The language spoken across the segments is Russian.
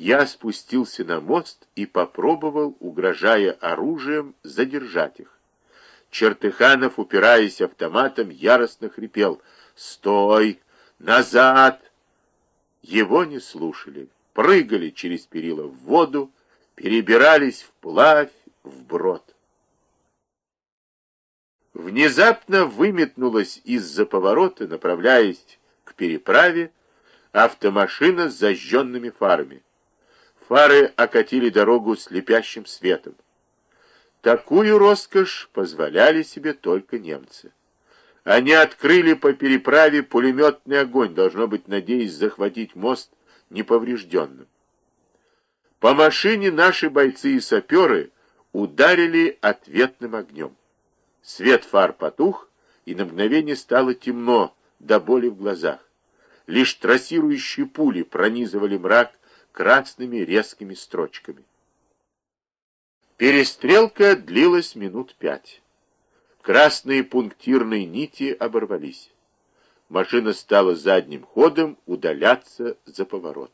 я спустился на мост и попробовал, угрожая оружием, задержать их. Чертыханов, упираясь автоматом, яростно хрипел «Стой! Назад!» Его не слушали, прыгали через перила в воду, перебирались вплавь, вброд. Внезапно выметнулась из-за поворота, направляясь к переправе, автомашина с зажженными фарами. Фары окатили дорогу слепящим светом. Такую роскошь позволяли себе только немцы. Они открыли по переправе пулеметный огонь, должно быть, надеясь захватить мост неповрежденным. По машине наши бойцы и саперы ударили ответным огнем. Свет фар потух, и на мгновение стало темно, до боли в глазах. Лишь трассирующие пули пронизывали мрак красными резкими строчками. Перестрелка длилась минут пять. Красные пунктирные нити оборвались. Машина стала задним ходом удаляться за поворот.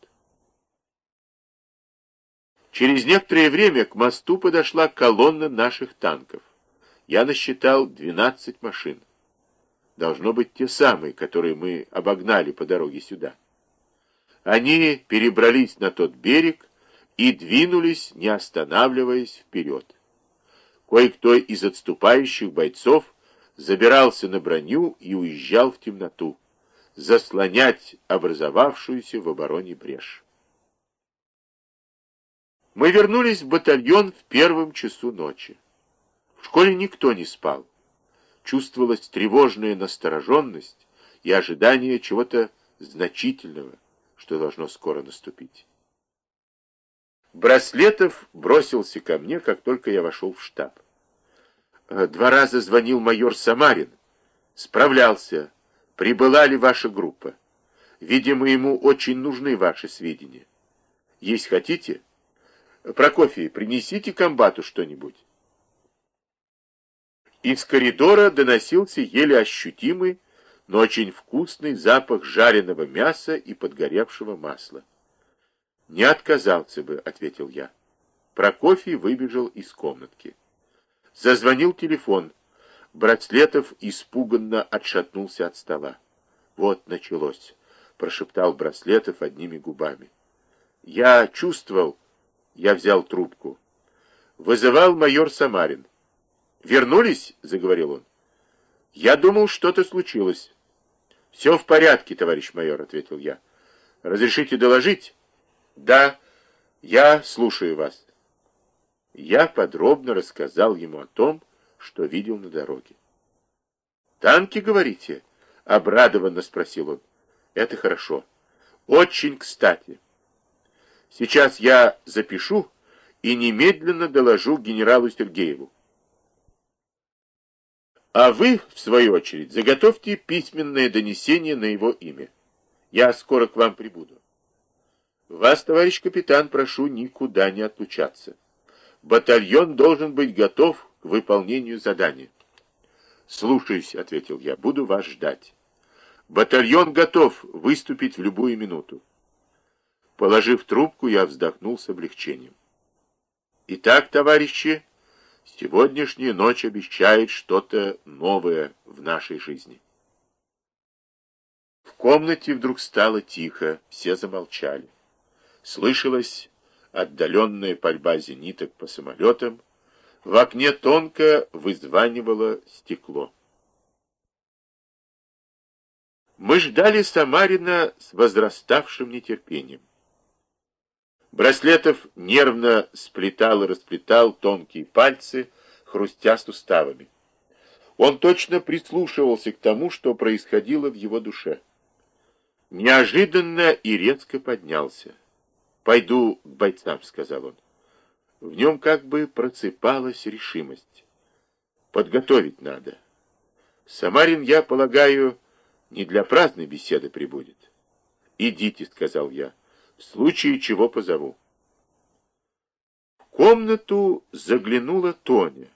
Через некоторое время к мосту подошла колонна наших танков. Я насчитал 12 машин. Должно быть те самые, которые мы обогнали по дороге сюда. Они перебрались на тот берег и двинулись, не останавливаясь, вперед. Кое-кто из отступающих бойцов забирался на броню и уезжал в темноту, заслонять образовавшуюся в обороне брешь. Мы вернулись в батальон в первом часу ночи. В школе никто не спал. Чувствовалась тревожная настороженность и ожидание чего-то значительного, что должно скоро наступить. Браслетов бросился ко мне, как только я вошел в штаб. «Э, два раза звонил майор Самарин. Справлялся. Прибыла ли ваша группа? Видимо, ему очень нужны ваши сведения. Есть хотите? Прокофий, принесите комбату что-нибудь. Из коридора доносился еле ощутимый, но очень вкусный запах жареного мяса и подгоревшего масла. «Не отказался бы», — ответил я. Прокофий выбежал из комнатки. Зазвонил телефон. Браслетов испуганно отшатнулся от стола. «Вот началось», — прошептал Браслетов одними губами. «Я чувствовал...» Я взял трубку. «Вызывал майор Самарин». «Вернулись?» — заговорил он. «Я думал, что-то случилось». «Все в порядке, товарищ майор», — ответил я. «Разрешите доложить?» Да, я слушаю вас. Я подробно рассказал ему о том, что видел на дороге. «Танки, говорите?» — обрадованно спросил он. «Это хорошо. Очень кстати. Сейчас я запишу и немедленно доложу генералу Сергееву. А вы, в свою очередь, заготовьте письменное донесение на его имя. Я скоро к вам прибуду. Вас, товарищ капитан, прошу никуда не отлучаться. Батальон должен быть готов к выполнению задания. Слушаюсь, ответил я, буду вас ждать. Батальон готов выступить в любую минуту. Положив трубку, я вздохнул с облегчением. Итак, товарищи, сегодняшняя ночь обещает что-то новое в нашей жизни. В комнате вдруг стало тихо, все замолчали. Слышалась отдаленная пальба зениток по самолетам. В окне тонко вызванивало стекло. Мы ждали Самарина с возраставшим нетерпением. Браслетов нервно сплетал и расплетал тонкие пальцы, хрустя суставами. Он точно прислушивался к тому, что происходило в его душе. Неожиданно и резко поднялся. «Пойду к бойцам», — сказал он. В нем как бы просыпалась решимость. Подготовить надо. Самарин, я полагаю, не для праздной беседы прибудет. «Идите», — сказал я, — «в случае чего позову». В комнату заглянула Тоня.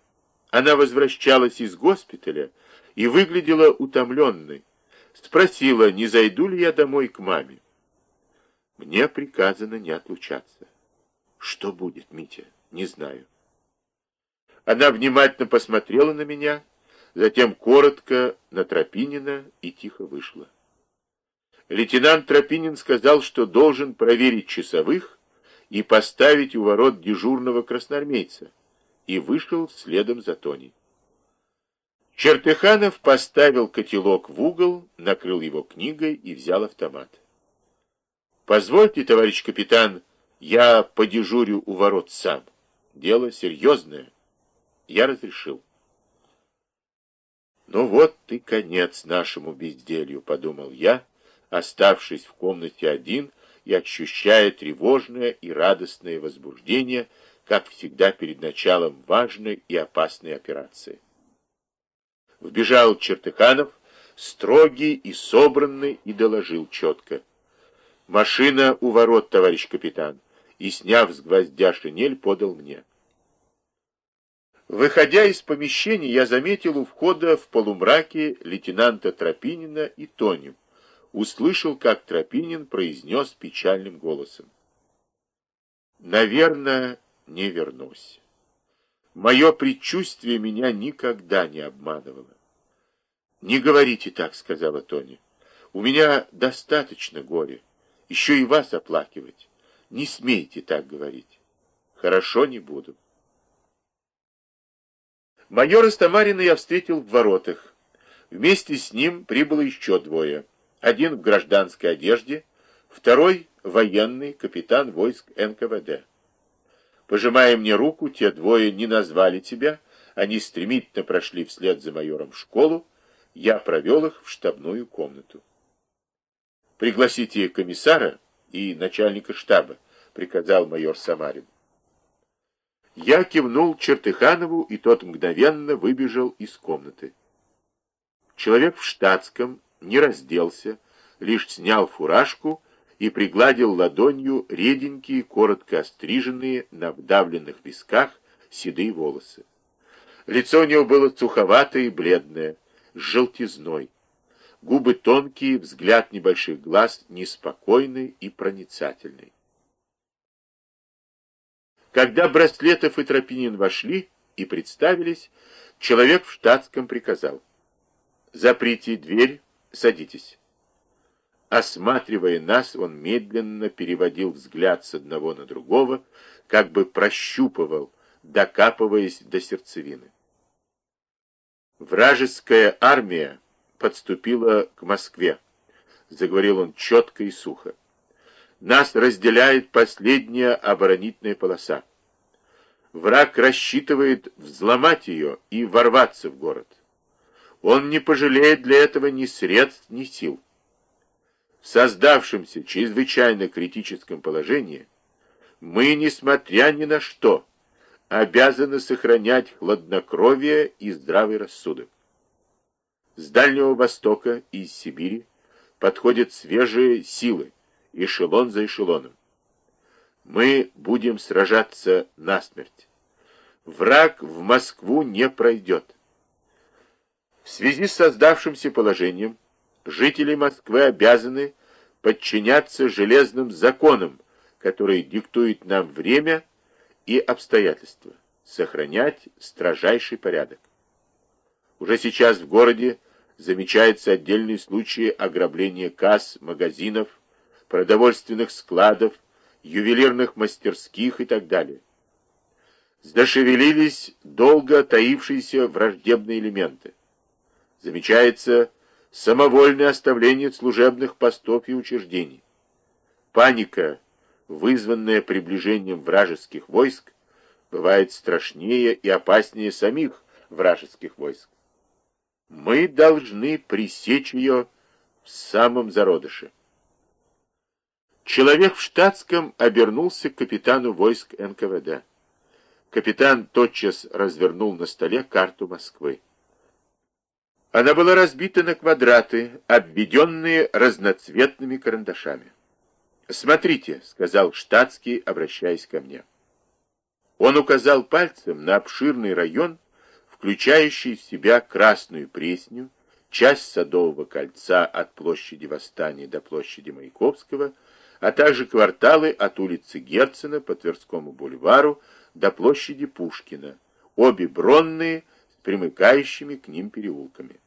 Она возвращалась из госпиталя и выглядела утомленной. Спросила, не зайду ли я домой к маме. Мне приказано не отлучаться. Что будет, Митя? Не знаю. Она внимательно посмотрела на меня, затем коротко на Тропинина и тихо вышла. Лейтенант Тропинин сказал, что должен проверить часовых и поставить у ворот дежурного красноармейца, и вышел следом за Тоней. Чертыханов поставил котелок в угол, накрыл его книгой и взял автомат. «Позвольте, товарищ капитан, я подежурю у ворот сам. Дело серьезное». Я разрешил. «Ну вот и конец нашему безделью», — подумал я, оставшись в комнате один и ощущая тревожное и радостное возбуждение, как всегда перед началом важной и опасной операции. Вбежал Чертыханов, строгий и собранный, и доложил четко. «Машина у ворот, товарищ капитан», и, сняв с гвоздя шинель, подал мне. Выходя из помещения, я заметил у входа в полумраке лейтенанта Тропинина и Тоню. Услышал, как Тропинин произнес печальным голосом. «Наверное, не вернусь». Мое предчувствие меня никогда не обманывало. «Не говорите так», — сказала Тони. «У меня достаточно горя. Еще и вас оплакивать. Не смейте так говорить. Хорошо, не буду». Майора Стамарина я встретил в воротах. Вместе с ним прибыло еще двое. Один в гражданской одежде, второй — военный капитан войск НКВД. Пожимая мне руку, те двое не назвали тебя, они стремительно прошли вслед за майором в школу, я провел их в штабную комнату. «Пригласите комиссара и начальника штаба», — приказал майор Самарин. Я кивнул Чертыханову, и тот мгновенно выбежал из комнаты. Человек в штатском не разделся, лишь снял фуражку и пригладил ладонью реденькие, коротко остриженные на вдавленных висках седые волосы. Лицо у него было суховатое и бледное, с желтизной. Губы тонкие, взгляд небольших глаз неспокойный и проницательный. Когда Браслетов и Тропинин вошли и представились, человек в штатском приказал. «Заприте дверь, садитесь». Осматривая нас, он медленно переводил взгляд с одного на другого, как бы прощупывал, докапываясь до сердцевины. Вражеская армия подступила к Москве, заговорил он четко и сухо. Нас разделяет последняя оборонительная полоса. Враг рассчитывает взломать ее и ворваться в город. Он не пожалеет для этого ни средств, ни сил. В создавшемся чрезвычайно критическом положении мы, несмотря ни на что, обязаны сохранять хладнокровие и здравый рассудок. С Дальнего Востока и из Сибири подходят свежие силы, эшелон за эшелоном. Мы будем сражаться насмерть. Враг в Москву не пройдет. В связи с создавшимся положением жители Москвы обязаны подчиняться железным законам, которые диктуют нам время и обстоятельства, сохранять строжайший порядок. Уже сейчас в городе замечаются отдельные случаи ограбления касс, магазинов, продовольственных складов, ювелирных мастерских и так далее. Зашевелились долго таившиеся враждебные элементы. Замечается самовольное оставление служебных постов и учреждений. Паника, вызванная приближением вражеских войск, бывает страшнее и опаснее самих вражеских войск. Мы должны пресечь ее в самом зародыше. Человек в штатском обернулся к капитану войск НКВД. Капитан тотчас развернул на столе карту Москвы. Она была разбита на квадраты, обведенные разноцветными карандашами. «Смотрите», — сказал штатский, обращаясь ко мне. Он указал пальцем на обширный район, включающий в себя Красную Пресню, часть Садового кольца от площади Восстания до площади Маяковского, а также кварталы от улицы Герцена по Тверскому бульвару до площади Пушкина, обе бронные, примыкающими к ним переулками.